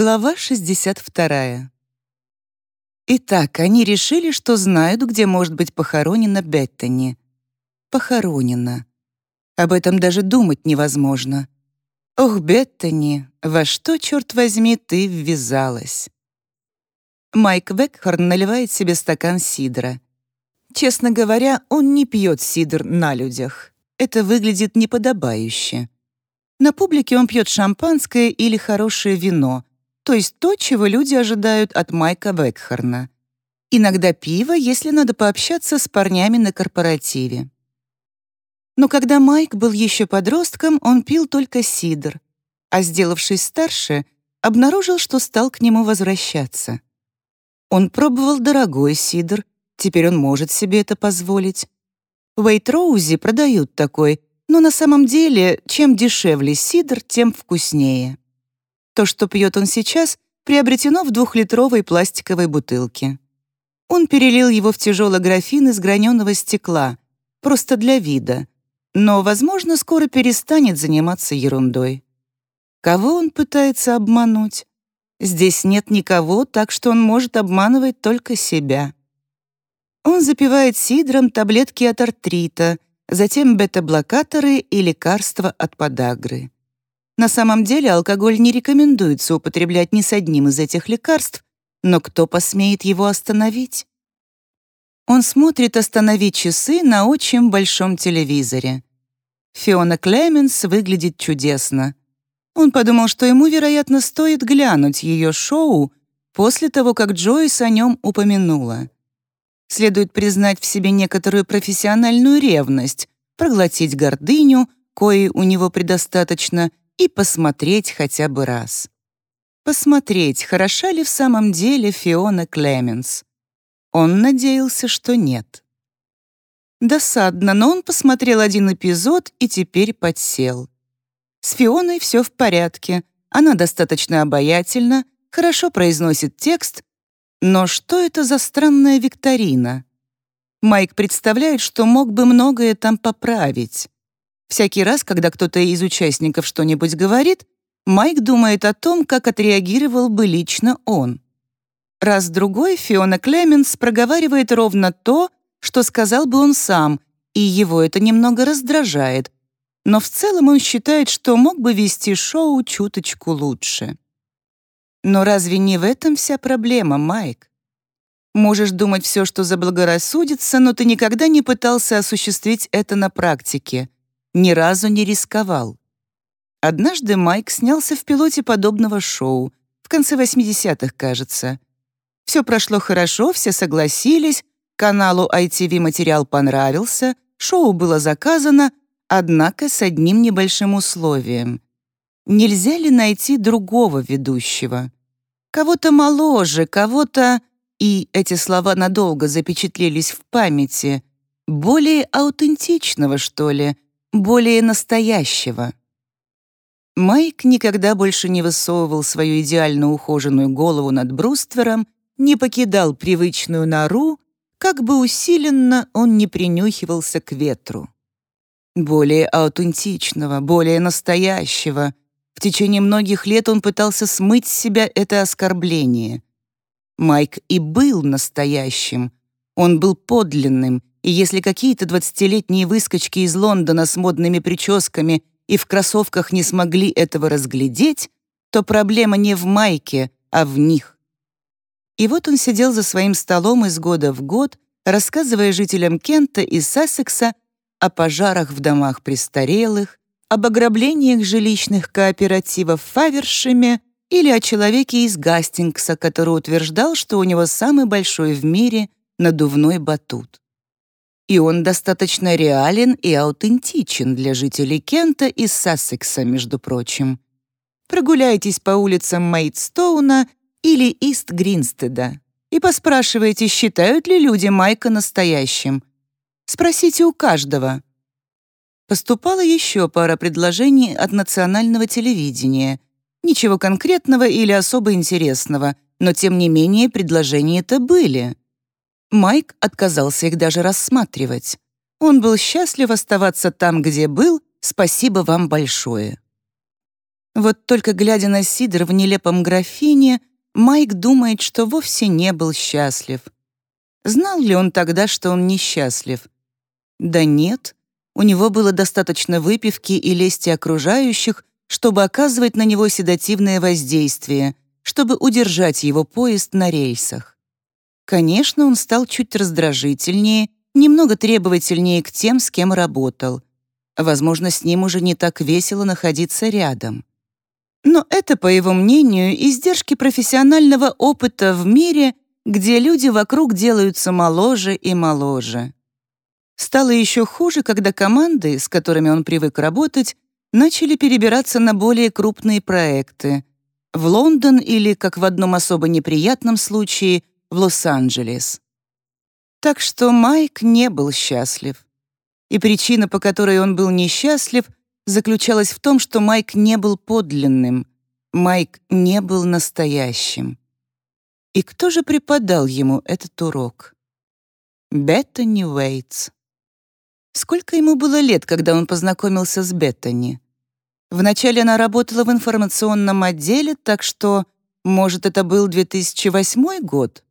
Глава 62. Итак, они решили, что знают, где может быть похоронена Беттани. Похоронена. Об этом даже думать невозможно. Ох, Беттани, во что, черт возьми, ты ввязалась? Майк Векхорн наливает себе стакан сидра. Честно говоря, он не пьет сидр на людях. Это выглядит неподобающе. На публике он пьет шампанское или хорошее вино, то есть то, чего люди ожидают от Майка Векхорна. Иногда пиво, если надо пообщаться с парнями на корпоративе. Но когда Майк был еще подростком, он пил только сидр, а, сделавшись старше, обнаружил, что стал к нему возвращаться. Он пробовал дорогой сидр, теперь он может себе это позволить. В Уэйтроузи продают такой, но на самом деле, чем дешевле сидр, тем вкуснее. То, что пьет он сейчас, приобретено в двухлитровой пластиковой бутылке. Он перелил его в тяжелый графин из граненого стекла, просто для вида, но, возможно, скоро перестанет заниматься ерундой. Кого он пытается обмануть? Здесь нет никого, так что он может обманывать только себя. Он запивает сидром таблетки от артрита, затем бета-блокаторы и лекарства от подагры. На самом деле алкоголь не рекомендуется употреблять ни с одним из этих лекарств, но кто посмеет его остановить? Он смотрит «Остановить часы» на очень большом телевизоре. Фиона Клеменс выглядит чудесно. Он подумал, что ему, вероятно, стоит глянуть ее шоу после того, как Джойс о нем упомянула. Следует признать в себе некоторую профессиональную ревность, проглотить гордыню, коей у него предостаточно, и посмотреть хотя бы раз. Посмотреть, хороша ли в самом деле Фиона Клеменс. Он надеялся, что нет. Досадно, но он посмотрел один эпизод и теперь подсел. С Фионой все в порядке, она достаточно обаятельна, хорошо произносит текст, но что это за странная викторина? Майк представляет, что мог бы многое там поправить. Всякий раз, когда кто-то из участников что-нибудь говорит, Майк думает о том, как отреагировал бы лично он. Раз-другой Фиона Клеменс проговаривает ровно то, что сказал бы он сам, и его это немного раздражает, но в целом он считает, что мог бы вести шоу чуточку лучше. Но разве не в этом вся проблема, Майк? Можешь думать все, что заблагорассудится, но ты никогда не пытался осуществить это на практике — ни разу не рисковал. Однажды Майк снялся в пилоте подобного шоу, в конце 80-х, кажется. Все прошло хорошо, все согласились, каналу ITV материал понравился, шоу было заказано, однако с одним небольшим условием. Нельзя ли найти другого ведущего? Кого-то моложе, кого-то... И эти слова надолго запечатлелись в памяти. Более аутентичного, что ли, более настоящего. Майк никогда больше не высовывал свою идеально ухоженную голову над бруствером, не покидал привычную нору, как бы усиленно он не принюхивался к ветру. Более аутентичного, более настоящего. В течение многих лет он пытался смыть с себя это оскорбление. Майк и был настоящим. Он был подлинным, и если какие-то двадцатилетние выскочки из Лондона с модными прическами и в кроссовках не смогли этого разглядеть, то проблема не в майке, а в них. И вот он сидел за своим столом из года в год, рассказывая жителям Кента и Сассекса о пожарах в домах престарелых, об ограблениях жилищных кооперативов Фавершеме или о человеке из Гастингса, который утверждал, что у него самый большой в мире надувной батут и он достаточно реален и аутентичен для жителей Кента и Сассекса, между прочим. Прогуляйтесь по улицам Мейдстоуна или Ист-Гринстеда и поспрашивайте, считают ли люди Майка настоящим. Спросите у каждого. Поступала еще пара предложений от национального телевидения. Ничего конкретного или особо интересного, но тем не менее предложения-то были — Майк отказался их даже рассматривать. Он был счастлив оставаться там, где был, спасибо вам большое. Вот только глядя на Сидор в нелепом графине, Майк думает, что вовсе не был счастлив. Знал ли он тогда, что он несчастлив? Да нет, у него было достаточно выпивки и лести окружающих, чтобы оказывать на него седативное воздействие, чтобы удержать его поезд на рельсах. Конечно, он стал чуть раздражительнее, немного требовательнее к тем, с кем работал. Возможно, с ним уже не так весело находиться рядом. Но это, по его мнению, издержки профессионального опыта в мире, где люди вокруг делаются моложе и моложе. Стало еще хуже, когда команды, с которыми он привык работать, начали перебираться на более крупные проекты — в Лондон или, как в одном особо неприятном случае, в Лос-Анджелес. Так что Майк не был счастлив. И причина, по которой он был несчастлив, заключалась в том, что Майк не был подлинным, Майк не был настоящим. И кто же преподал ему этот урок? Беттани Уэйтс. Сколько ему было лет, когда он познакомился с Беттани? Вначале она работала в информационном отделе, так что, может, это был 2008 год?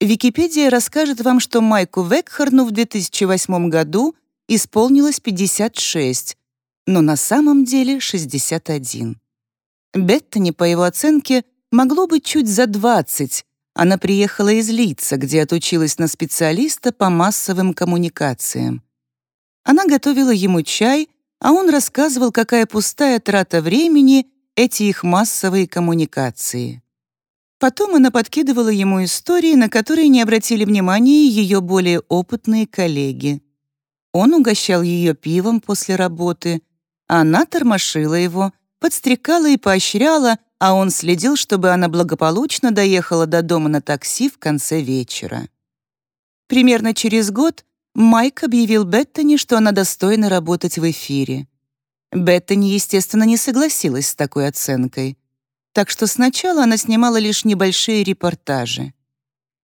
Википедия расскажет вам, что Майку Векхарну в 2008 году исполнилось 56, но на самом деле 61. Беттани, по его оценке, могло быть чуть за 20. Она приехала из Лица, где отучилась на специалиста по массовым коммуникациям. Она готовила ему чай, а он рассказывал, какая пустая трата времени эти их массовые коммуникации. Потом она подкидывала ему истории, на которые не обратили внимания ее более опытные коллеги. Он угощал ее пивом после работы, а она тормошила его, подстрекала и поощряла, а он следил, чтобы она благополучно доехала до дома на такси в конце вечера. Примерно через год Майк объявил Беттани, что она достойна работать в эфире. Беттани, естественно, не согласилась с такой оценкой. Так что сначала она снимала лишь небольшие репортажи.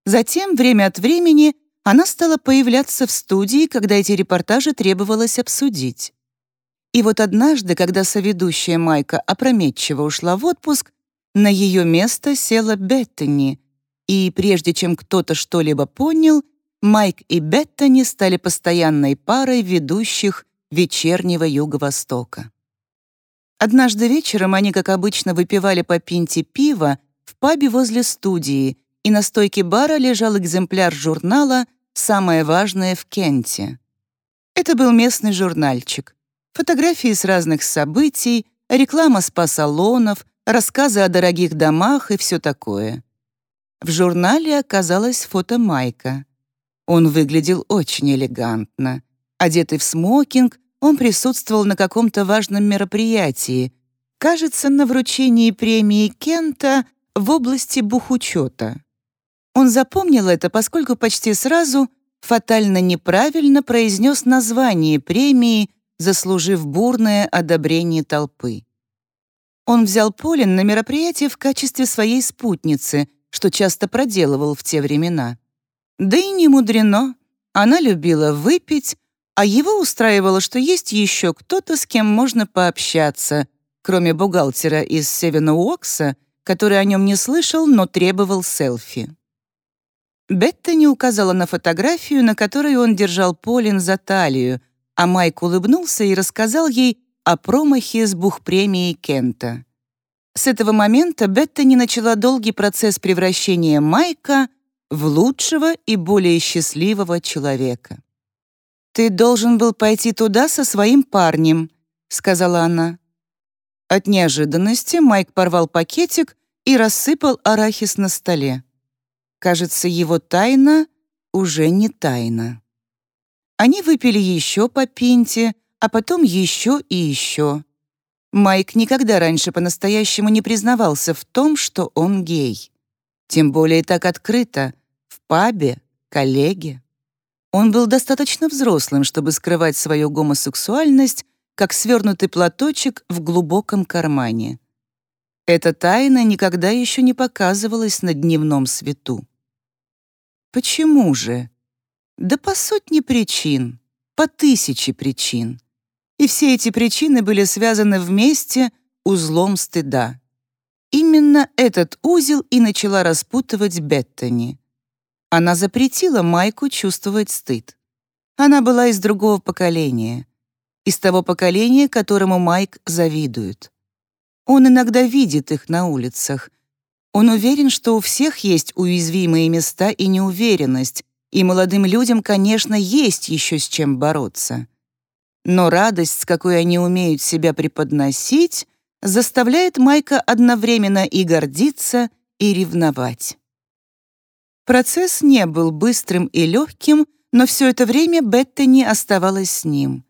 Затем, время от времени, она стала появляться в студии, когда эти репортажи требовалось обсудить. И вот однажды, когда соведущая Майка опрометчиво ушла в отпуск, на ее место села Беттани, и прежде чем кто-то что-либо понял — Майк и Беттани стали постоянной парой ведущих вечернего Юго-Востока. Однажды вечером они, как обычно, выпивали по пинте пива в пабе возле студии, и на стойке бара лежал экземпляр журнала «Самое важное в Кенте». Это был местный журнальчик. Фотографии с разных событий, реклама спа-салонов, рассказы о дорогих домах и все такое. В журнале оказалось фото Майка. Он выглядел очень элегантно. Одетый в смокинг, он присутствовал на каком-то важном мероприятии, кажется, на вручении премии Кента в области бухучета. Он запомнил это, поскольку почти сразу фатально неправильно произнес название премии, заслужив бурное одобрение толпы. Он взял Полин на мероприятие в качестве своей спутницы, что часто проделывал в те времена. Да и не мудрено. Она любила выпить, а его устраивало, что есть еще кто-то, с кем можно пообщаться, кроме бухгалтера из Севена Уокса, который о нем не слышал, но требовал селфи. Бетта не указала на фотографию, на которой он держал Полин за талию, а Майк улыбнулся и рассказал ей о промахе с бухпремией Кента. С этого момента Бетта не начала долгий процесс превращения Майка в лучшего и более счастливого человека. «Ты должен был пойти туда со своим парнем», — сказала она. От неожиданности Майк порвал пакетик и рассыпал арахис на столе. Кажется, его тайна уже не тайна. Они выпили еще по пинте, а потом еще и еще. Майк никогда раньше по-настоящему не признавался в том, что он гей. Тем более так открыто, в пабе, коллеге. Он был достаточно взрослым, чтобы скрывать свою гомосексуальность, как свернутый платочек в глубоком кармане. Эта тайна никогда еще не показывалась на дневном свету. Почему же? Да по сотне причин, по тысяче причин. И все эти причины были связаны вместе узлом стыда. Именно этот узел и начала распутывать Беттани. Она запретила Майку чувствовать стыд. Она была из другого поколения. Из того поколения, которому Майк завидует. Он иногда видит их на улицах. Он уверен, что у всех есть уязвимые места и неуверенность, и молодым людям, конечно, есть еще с чем бороться. Но радость, с какой они умеют себя преподносить, заставляет Майка одновременно и гордиться, и ревновать. Процесс не был быстрым и легким, но все это время Беттани оставалась с ним.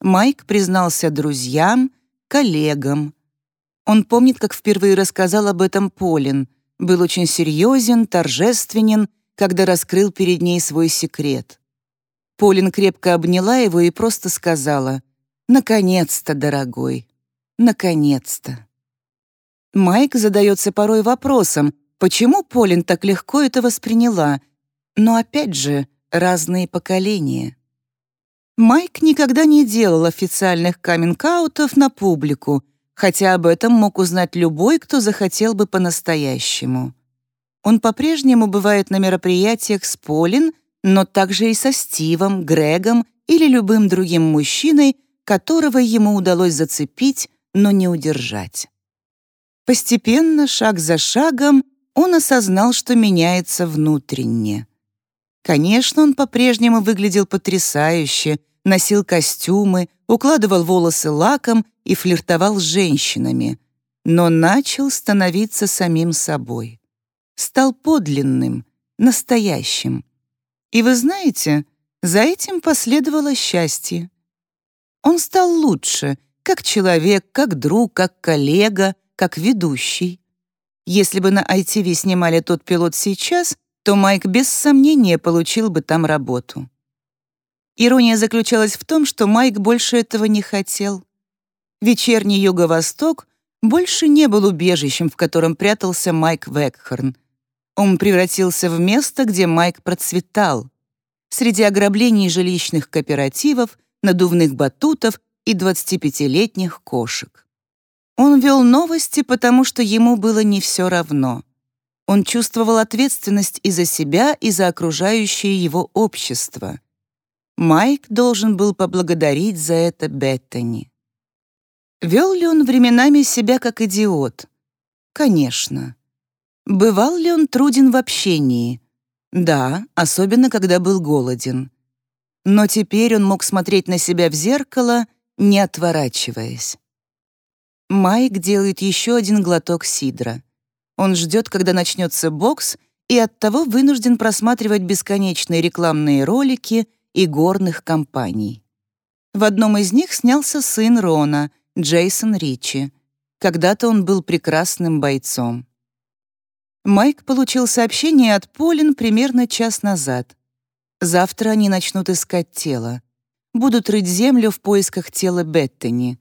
Майк признался друзьям, коллегам. Он помнит, как впервые рассказал об этом Полин, был очень серьезен, торжественен, когда раскрыл перед ней свой секрет. Полин крепко обняла его и просто сказала «Наконец-то, дорогой, наконец-то». Майк задается порой вопросом, почему Полин так легко это восприняла, но опять же, разные поколения. Майк никогда не делал официальных каминг-аутов на публику, хотя об этом мог узнать любой, кто захотел бы по-настоящему. Он по-прежнему бывает на мероприятиях с Полин, но также и со Стивом, Грегом или любым другим мужчиной, которого ему удалось зацепить, но не удержать. Постепенно, шаг за шагом, он осознал, что меняется внутренне. Конечно, он по-прежнему выглядел потрясающе, носил костюмы, укладывал волосы лаком и флиртовал с женщинами, но начал становиться самим собой. Стал подлинным, настоящим. И вы знаете, за этим последовало счастье. Он стал лучше, как человек, как друг, как коллега, как ведущий. Если бы на ITV снимали тот пилот сейчас, то Майк без сомнения получил бы там работу. Ирония заключалась в том, что Майк больше этого не хотел. Вечерний Юго-Восток больше не был убежищем, в котором прятался Майк Векхорн. Он превратился в место, где Майк процветал. Среди ограблений жилищных кооперативов, надувных батутов и 25-летних кошек. Он вел новости, потому что ему было не все равно. Он чувствовал ответственность и за себя, и за окружающее его общество. Майк должен был поблагодарить за это Беттани. Вел ли он временами себя как идиот? Конечно. Бывал ли он труден в общении? Да, особенно когда был голоден. Но теперь он мог смотреть на себя в зеркало, не отворачиваясь. Майк делает еще один глоток сидра. Он ждет, когда начнется бокс, и оттого вынужден просматривать бесконечные рекламные ролики и горных компаний. В одном из них снялся сын Рона, Джейсон Ричи. Когда-то он был прекрасным бойцом. Майк получил сообщение от Полин примерно час назад. Завтра они начнут искать тело. Будут рыть землю в поисках тела Беттани.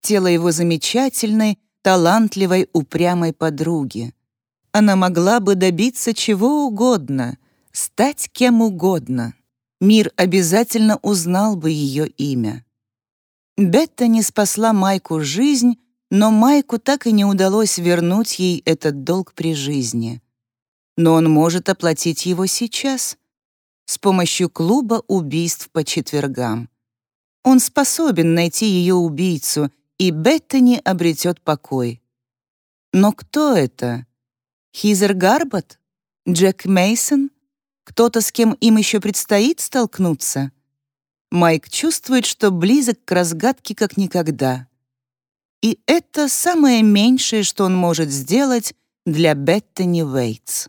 Тело его замечательной, талантливой, упрямой подруги. Она могла бы добиться чего угодно, стать кем угодно. Мир обязательно узнал бы ее имя. Бетта не спасла Майку жизнь, но Майку так и не удалось вернуть ей этот долг при жизни. Но он может оплатить его сейчас с помощью клуба убийств по четвергам. Он способен найти ее убийцу и Беттани обретет покой. Но кто это? Хизер Гарбот? Джек Мейсон? Кто-то, с кем им еще предстоит столкнуться? Майк чувствует, что близок к разгадке как никогда. И это самое меньшее, что он может сделать для Беттани Уэйтс.